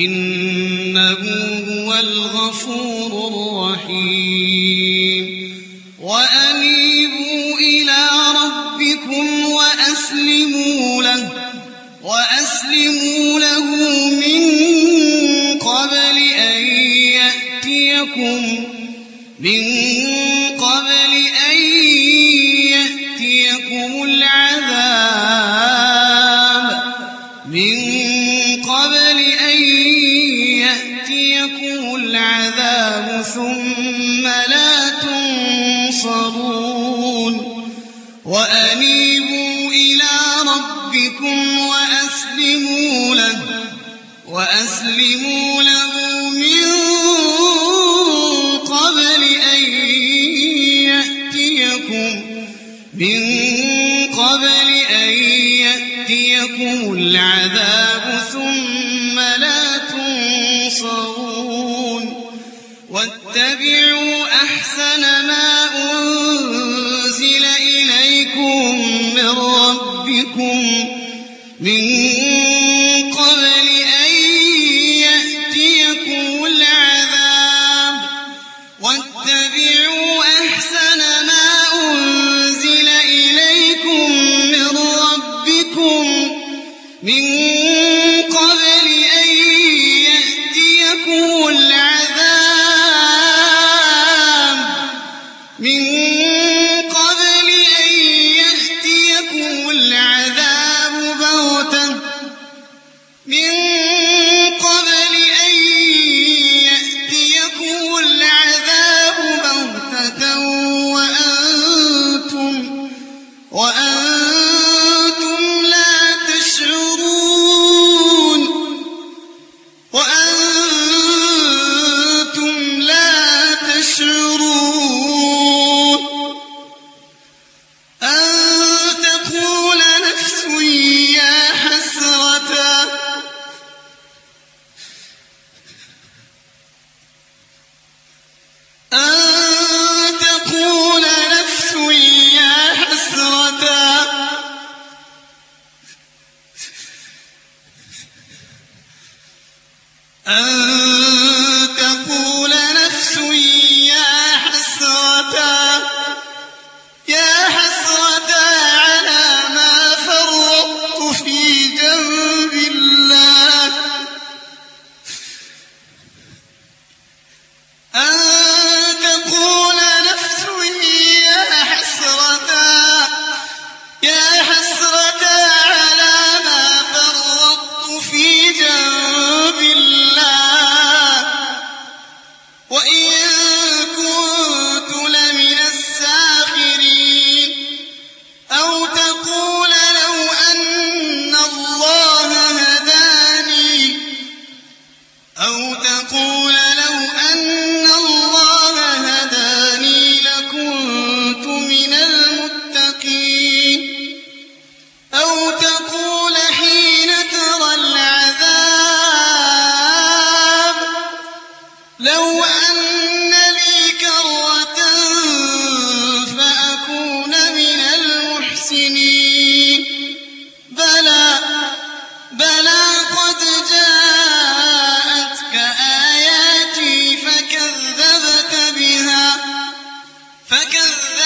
إنه هو الغفور الرحيم. وأنيبوا إلى ربكم وأسلموا له وأسلموا له من قبل أن يأتيكم من ينصرون وأنيبوا إلى ربكم وأسلموا له وأسلموا له من قبل أن يأتيكم من قبل أن يأتيكم العذاب أن فكذب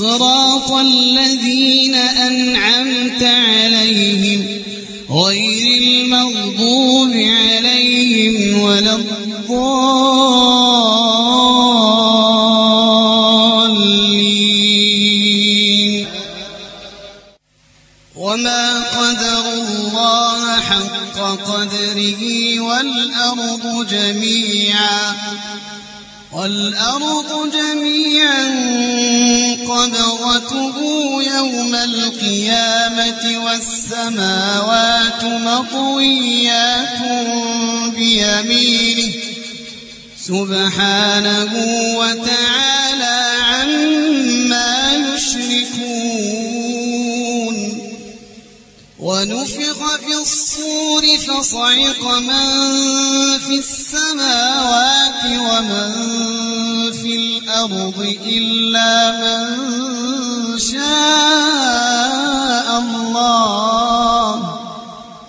صراط الذين أنعمت عليهم غير المغضوب عليهم ولا الضالين. وما قدر الله حق قدره والأرض جميعا والأرض جميعا قبضته يوم القيامة والسماوات مطويات بيمينه سبحانه وتعالى عما يشركون ونفخ في الصور فصعق من في السماوات ومن في الأرض إلا من شاء الله.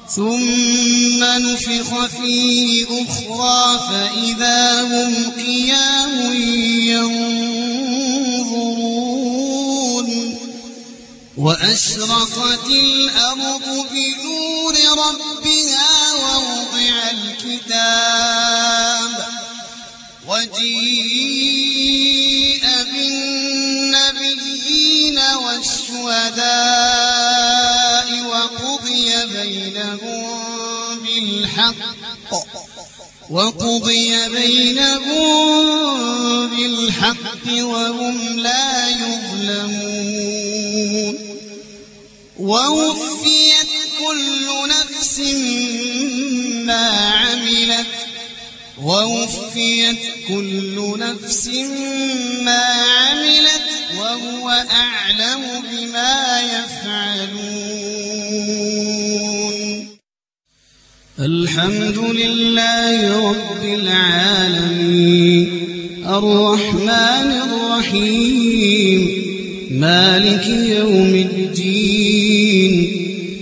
ثم نفخ فيه أخرى فإذا هم قيام ينظرون. وأشرقت الأرض بنور ربها ووضع الكتاب وجيء بالنبيين والشهداء وقضي بينهم بالحق وقضي بينهم بالحق وهم لا يظلمون ووفيت كل نفس ما عملت ووفيت كل نفس ما عملت وهو أعلم بما يفعلون. الحمد لله رب العالمين. الرحمن الرحيم. مالك يوم الدين.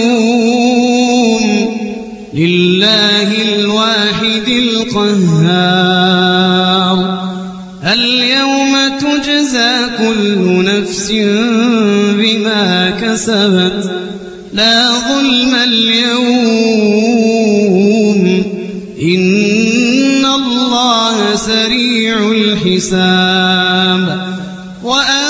اليوم لله الواحد القهار اليوم تجزى كل نفس بما كسبت لا ظلم اليوم إن الله سريع الحساب وأنذرهم